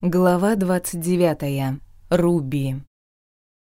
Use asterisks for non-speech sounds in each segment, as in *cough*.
Глава 29. Руби.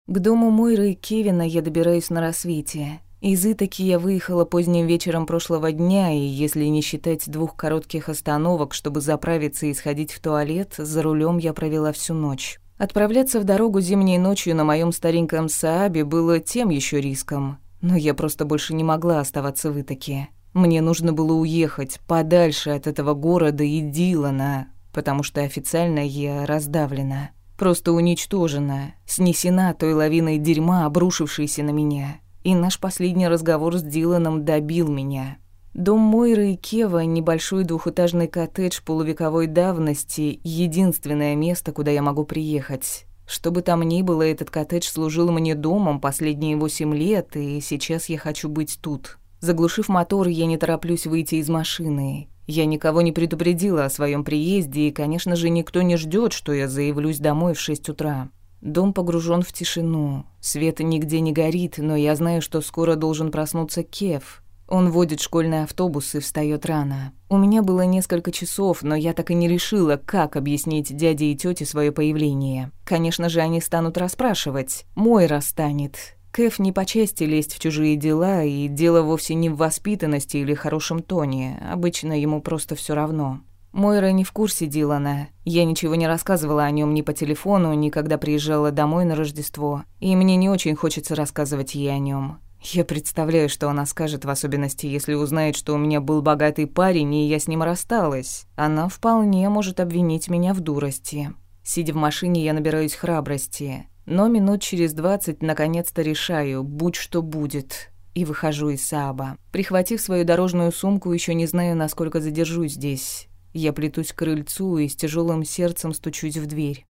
К дому Мойры и Кевина я добираюсь на рассвете. Из Итаки я выехала поздним вечером прошлого дня, и если не считать двух коротких остановок, чтобы заправиться и сходить в туалет, за рулем я провела всю ночь. Отправляться в дорогу зимней ночью на моем стареньком Саабе было тем еще риском, но я просто больше не могла оставаться в Итаке. Мне нужно было уехать подальше от этого города и Дилана, потому что официально я раздавлена, просто уничтожена, снесена той лавиной дерьма, обрушившейся на меня. И наш последний разговор с Диланом добил меня. Дом Мойры и Кева, небольшой двухэтажный коттедж полувековой давности, единственное место, куда я могу приехать. Что бы там ни было, этот коттедж служил мне домом последние восемь лет, и сейчас я хочу быть тут. Заглушив мотор, я не тороплюсь выйти из машины. Я никого не предупредила о своем приезде, и, конечно же, никто не ждет, что я заявлюсь домой в шесть утра. Дом погружен в тишину. Свет нигде не горит, но я знаю, что скоро должен проснуться Кев. Он водит школьный автобус и встает рано. У меня было несколько часов, но я так и не решила, как объяснить дяде и тете свое появление. Конечно же, они станут расспрашивать. Мой расстанет. Кэф не по части лезть в чужие дела, и дело вовсе не в воспитанности или хорошем тоне. Обычно ему просто все равно. Мойра не в курсе Дилана. Я ничего не рассказывала о нем ни по телефону, ни когда приезжала домой на Рождество. И мне не очень хочется рассказывать ей о нем. Я представляю, что она скажет, в особенности, если узнает, что у меня был богатый парень, и я с ним рассталась. Она вполне может обвинить меня в дурости. Сидя в машине, я набираюсь храбрости. Но минут через двадцать наконец-то решаю, будь что будет, и выхожу из Сааба. Прихватив свою дорожную сумку, еще не знаю, насколько задержусь здесь. Я плетусь к крыльцу и с тяжелым сердцем стучусь в дверь.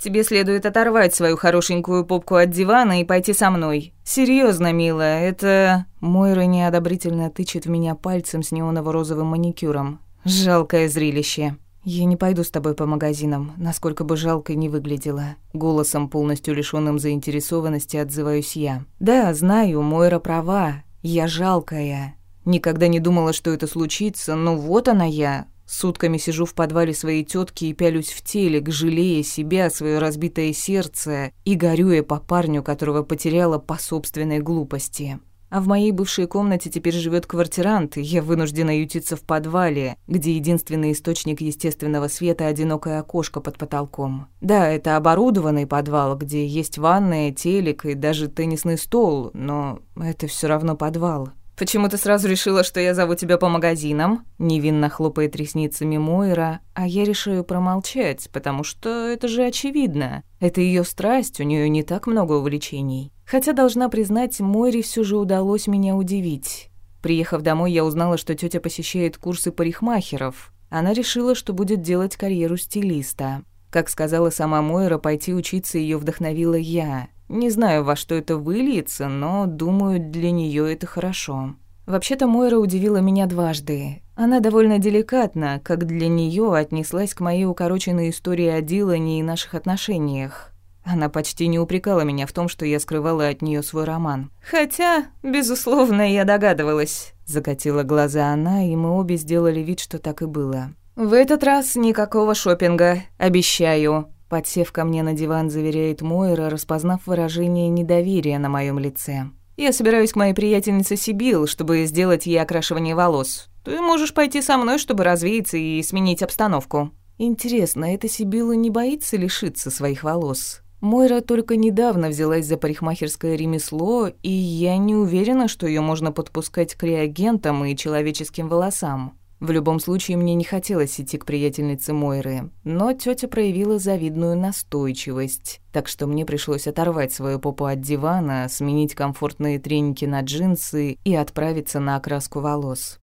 «Тебе следует оторвать свою хорошенькую попку от дивана и пойти со мной. Серьезно, милая, это...» Мойра неодобрительно тычет в меня пальцем с неоново-розовым маникюром. «Жалкое зрелище». «Я не пойду с тобой по магазинам, насколько бы жалко не выглядела». Голосом, полностью лишённым заинтересованности, отзываюсь я. «Да, знаю, Мойра права. Я жалкая. Никогда не думала, что это случится, но вот она я. Сутками сижу в подвале своей тетки и пялюсь в телек, жалея себя, свое разбитое сердце и горюя по парню, которого потеряла по собственной глупости». А в моей бывшей комнате теперь живет квартирант, и я вынуждена ютиться в подвале, где единственный источник естественного света – одинокое окошко под потолком. Да, это оборудованный подвал, где есть ванная, телек и даже теннисный стол, но это все равно подвал. «Почему ты сразу решила, что я зову тебя по магазинам?» Невинно хлопает ресницами Мойра, а я решаю промолчать, потому что это же очевидно. Это ее страсть, у нее не так много увлечений. Хотя, должна признать, Мойре все же удалось меня удивить. Приехав домой, я узнала, что тетя посещает курсы парикмахеров. Она решила, что будет делать карьеру стилиста. Как сказала сама Мойра, пойти учиться ее вдохновила я. Не знаю, во что это выльется, но, думаю, для нее это хорошо. Вообще-то Мойра удивила меня дважды. Она довольно деликатно, как для нее, отнеслась к моей укороченной истории о Дилане и наших отношениях. Она почти не упрекала меня в том, что я скрывала от нее свой роман. «Хотя, безусловно, я догадывалась», — закатила глаза она, и мы обе сделали вид, что так и было. «В этот раз никакого шопинга, обещаю», Подсев ко мне на диван, заверяет Мойра, распознав выражение недоверия на моем лице. «Я собираюсь к моей приятельнице Сибил, чтобы сделать ей окрашивание волос. Ты можешь пойти со мной, чтобы развеяться и сменить обстановку». Интересно, эта Сибила не боится лишиться своих волос? Мойра только недавно взялась за парикмахерское ремесло, и я не уверена, что ее можно подпускать к реагентам и человеческим волосам. В любом случае, мне не хотелось идти к приятельнице Мойры, но тетя проявила завидную настойчивость, так что мне пришлось оторвать свою попу от дивана, сменить комфортные треники на джинсы и отправиться на окраску волос.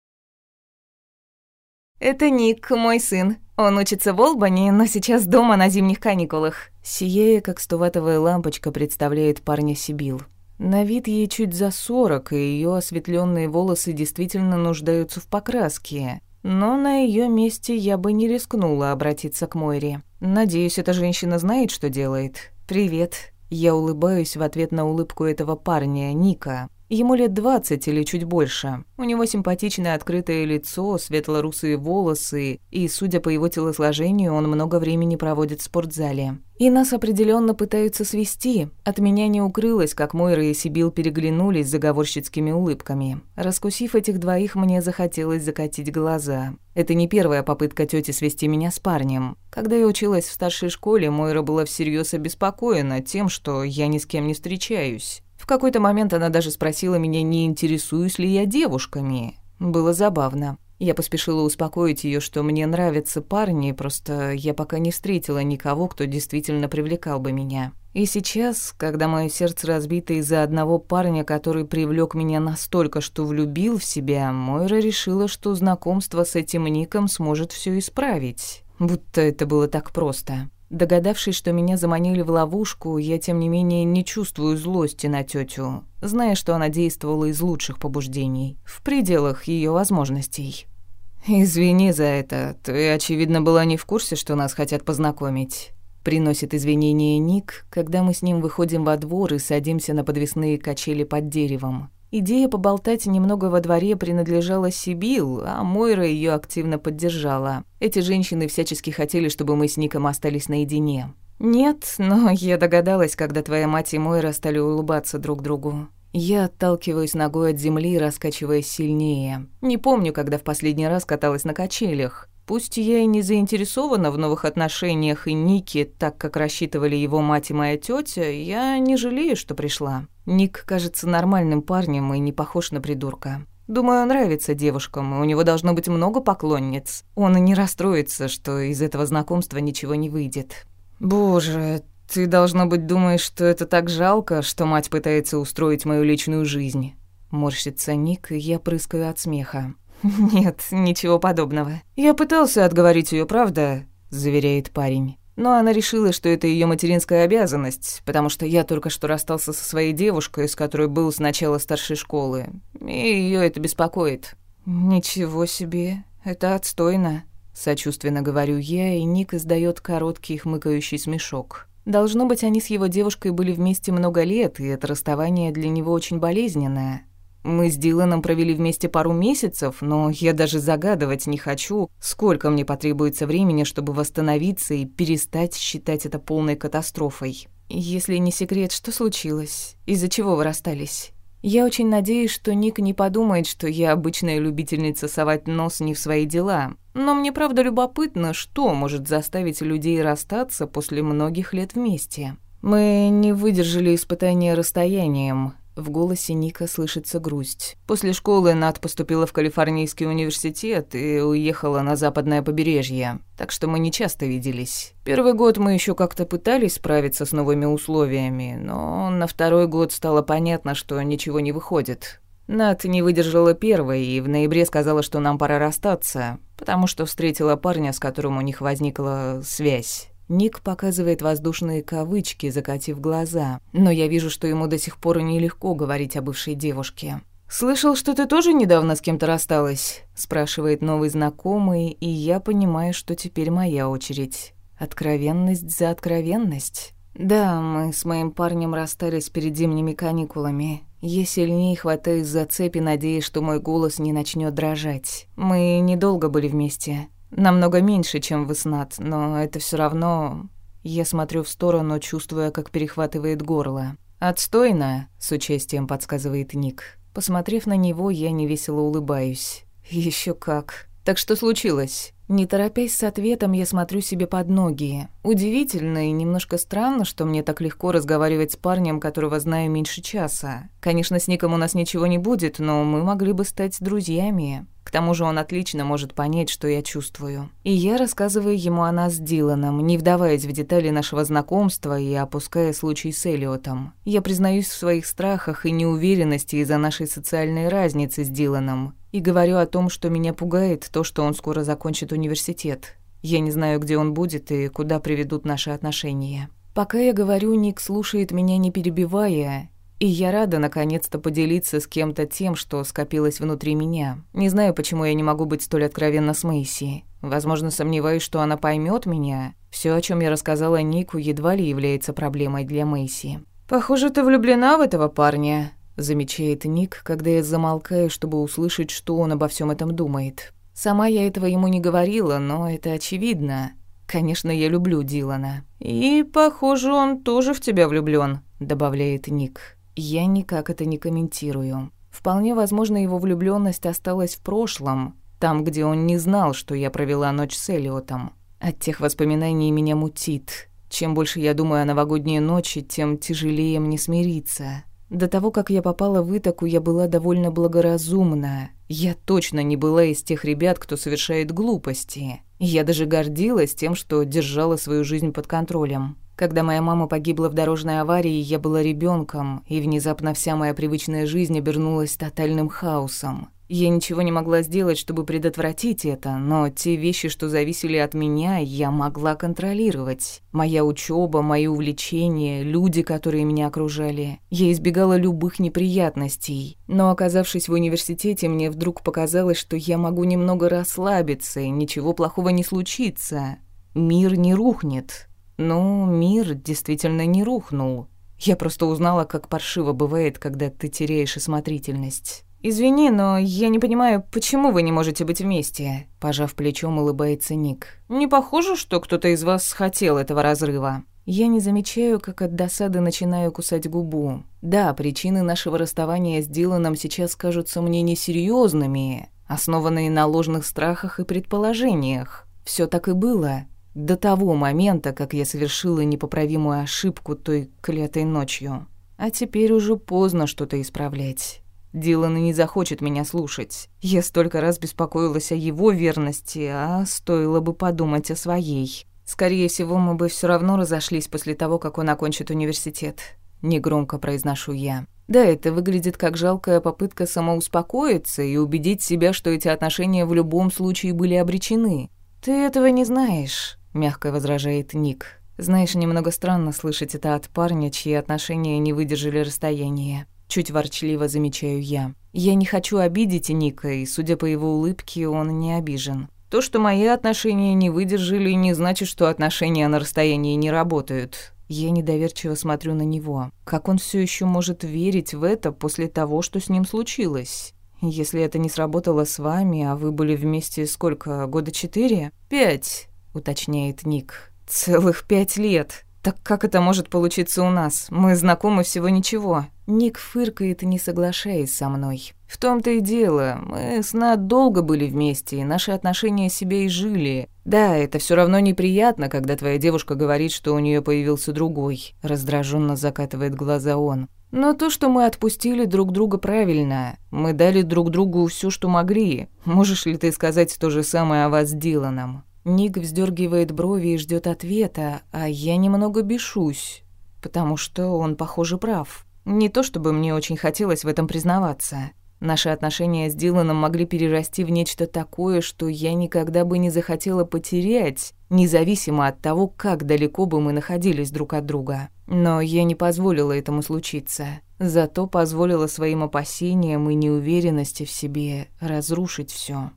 «Это Ник, мой сын. Он учится в Олбани, но сейчас дома на зимних каникулах». Сияя, как стуватовая лампочка, представляет парня Сибил. На вид ей чуть за сорок, и ее осветленные волосы действительно нуждаются в покраске. Но на ее месте я бы не рискнула обратиться к Мойре. Надеюсь, эта женщина знает, что делает. «Привет». Я улыбаюсь в ответ на улыбку этого парня, Ника. Ему лет двадцать или чуть больше. У него симпатичное открытое лицо, светло-русые волосы, и, судя по его телосложению, он много времени проводит в спортзале. И нас определенно пытаются свести. От меня не укрылось, как Мойра и Сибил переглянулись заговорщицкими улыбками. Раскусив этих двоих, мне захотелось закатить глаза. Это не первая попытка тети свести меня с парнем. Когда я училась в старшей школе, Мойра была всерьез обеспокоена тем, что я ни с кем не встречаюсь. В какой-то момент она даже спросила меня, не интересуюсь ли я девушками. Было забавно. Я поспешила успокоить ее, что мне нравятся парни, просто я пока не встретила никого, кто действительно привлекал бы меня. И сейчас, когда мое сердце разбито из-за одного парня, который привлек меня настолько, что влюбил в себя, Мойра решила, что знакомство с этим Ником сможет все исправить. Будто это было так просто. Догадавшись, что меня заманили в ловушку, я, тем не менее, не чувствую злости на тетю, зная, что она действовала из лучших побуждений, в пределах ее возможностей. «Извини за это. Ты, очевидно, была не в курсе, что нас хотят познакомить». Приносит извинения Ник, когда мы с ним выходим во двор и садимся на подвесные качели под деревом. Идея поболтать немного во дворе принадлежала Сибил, а Мойра ее активно поддержала. Эти женщины всячески хотели, чтобы мы с Ником остались наедине. «Нет, но я догадалась, когда твоя мать и Мойра стали улыбаться друг другу. Я отталкиваюсь ногой от земли, раскачиваясь сильнее. Не помню, когда в последний раз каталась на качелях. Пусть я и не заинтересована в новых отношениях и Нике, так как рассчитывали его мать и моя тетя, я не жалею, что пришла. Ник кажется нормальным парнем и не похож на придурка. Думаю, нравится девушкам, и у него должно быть много поклонниц. Он и не расстроится, что из этого знакомства ничего не выйдет. Боже, ты, должно быть, думаешь, что это так жалко, что мать пытается устроить мою личную жизнь. Морщится Ник, и я прыскаю от смеха. *laughs* «Нет, ничего подобного. Я пытался отговорить ее, правда?» – заверяет парень. Но она решила, что это ее материнская обязанность, потому что я только что расстался со своей девушкой, с которой был с начала старшей школы. И ее это беспокоит. «Ничего себе, это отстойно», – сочувственно говорю я, и Ник издает короткий хмыкающий смешок. Должно быть, они с его девушкой были вместе много лет, и это расставание для него очень болезненное. Мы с Диланом провели вместе пару месяцев, но я даже загадывать не хочу, сколько мне потребуется времени, чтобы восстановиться и перестать считать это полной катастрофой. Если не секрет, что случилось? Из-за чего вы расстались? Я очень надеюсь, что Ник не подумает, что я обычная любительница совать нос не в свои дела. Но мне правда любопытно, что может заставить людей расстаться после многих лет вместе. Мы не выдержали испытания расстоянием, в голосе Ника слышится грусть. После школы Над поступила в Калифорнийский университет и уехала на западное побережье, так что мы не часто виделись. Первый год мы еще как-то пытались справиться с новыми условиями, но на второй год стало понятно, что ничего не выходит. Над не выдержала первой и в ноябре сказала, что нам пора расстаться, потому что встретила парня, с которым у них возникла связь. Ник показывает воздушные кавычки, закатив глаза, но я вижу, что ему до сих пор нелегко говорить о бывшей девушке. «Слышал, что ты тоже недавно с кем-то рассталась?» – спрашивает новый знакомый, и я понимаю, что теперь моя очередь. Откровенность за откровенность. Да, мы с моим парнем расстались перед зимними каникулами. Я сильнее хватаюсь за цепи, надеясь, что мой голос не начнет дрожать. Мы недолго были вместе. Намного меньше, чем в Иснат, но это все равно... Я смотрю в сторону, чувствуя, как перехватывает горло. «Отстойно», — с участием подсказывает Ник. Посмотрев на него, я невесело улыбаюсь. Еще как. Так что случилось? Не торопясь с ответом, я смотрю себе под ноги. Удивительно и немножко странно, что мне так легко разговаривать с парнем, которого знаю меньше часа. Конечно, с Ником у нас ничего не будет, но мы могли бы стать друзьями. К тому же он отлично может понять, что я чувствую. И я рассказываю ему о нас с Диланом, не вдаваясь в детали нашего знакомства и опуская случай с Элиотом. Я признаюсь в своих страхах и неуверенности из-за нашей социальной разницы с Диланом. И говорю о том, что меня пугает то, что он скоро закончит университет. Я не знаю, где он будет и куда приведут наши отношения. Пока я говорю, Ник слушает меня не перебивая, и я рада наконец-то поделиться с кем-то тем, что скопилось внутри меня. Не знаю, почему я не могу быть столь откровенна с Мэйси. Возможно, сомневаюсь, что она поймет меня. Все, о чем я рассказала Нику, едва ли является проблемой для Мэйси. «Похоже, ты влюблена в этого парня», замечает Ник, когда я замолкаю, чтобы услышать, что он обо всем этом думает. Сама я этого ему не говорила, но это очевидно. Конечно, я люблю Дилана. И, похоже, он тоже в тебя влюблён, добавляет Ник. Я никак это не комментирую. Вполне возможно, его влюблённость осталась в прошлом, там, где он не знал, что я провела ночь с Элиотом. От тех воспоминаний меня мутит. Чем больше я думаю о новогодней ночи, тем тяжелее мне смириться. До того, как я попала в Итаку, я была довольно благоразумна. Я точно не была из тех ребят, кто совершает глупости. Я даже гордилась тем, что держала свою жизнь под контролем. Когда моя мама погибла в дорожной аварии, я была ребенком, и внезапно вся моя привычная жизнь обернулась тотальным хаосом. Я ничего не могла сделать, чтобы предотвратить это, но те вещи, что зависели от меня, я могла контролировать. Моя учеба, мои увлечения, люди, которые меня окружали. Я избегала любых неприятностей. Но оказавшись в университете, мне вдруг показалось, что я могу немного расслабиться, и ничего плохого не случится. Мир не рухнет. Ну, мир действительно не рухнул. Я просто узнала, как паршиво бывает, когда ты теряешь осмотрительность. «Извини, но я не понимаю, почему вы не можете быть вместе?» Пожав плечом, улыбается Ник. «Не похоже, что кто-то из вас хотел этого разрыва». Я не замечаю, как от досады начинаю кусать губу. Да, причины нашего расставания с Диланом сейчас кажутся мне несерьезными, основанные на ложных страхах и предположениях. Все так и было. До того момента, как я совершила непоправимую ошибку той клятой ночью. А теперь уже поздно что-то исправлять. Дилан не захочет меня слушать. Я столько раз беспокоилась о его верности, а стоило бы подумать о своей. Скорее всего, мы бы все равно разошлись после того, как он окончит университет. Негромко произношу я. Да, это выглядит как жалкая попытка самоуспокоиться и убедить себя, что эти отношения в любом случае были обречены. «Ты этого не знаешь», — мягко возражает Ник. «Знаешь, немного странно слышать это от парня, чьи отношения не выдержали расстояния. Чуть ворчливо замечаю я. Я не хочу обидеть Ника, и, судя по его улыбке, он не обижен. То, что мои отношения не выдержали, не значит, что отношения на расстоянии не работают. Я недоверчиво смотрю на него. Как он все еще может верить в это после того, что с ним случилось? Если это не сработало с вами, а вы были вместе сколько, года четыре? Пять, уточняет Ник. Целых пять лет. Так как это может получиться у нас? Мы знакомы всего ничего. Ник фыркает, не соглашаясь со мной. В том-то и дело, мы с Над долго были вместе, и наши отношения себе и жили. Да, это все равно неприятно, когда твоя девушка говорит, что у нее появился другой. Раздраженно закатывает глаза он. Но то, что мы отпустили друг друга правильно. Мы дали друг другу все, что могли. Можешь ли ты сказать то же самое о вас с Диланом? Ник вздергивает брови и ждет ответа, а я немного бешусь, потому что он, похоже, прав. Не то чтобы мне очень хотелось в этом признаваться. Наши отношения с Диланом могли перерасти в нечто такое, что я никогда бы не захотела потерять, независимо от того, как далеко бы мы находились друг от друга. Но я не позволила этому случиться. Зато позволила своим опасениям и неуверенности в себе разрушить все.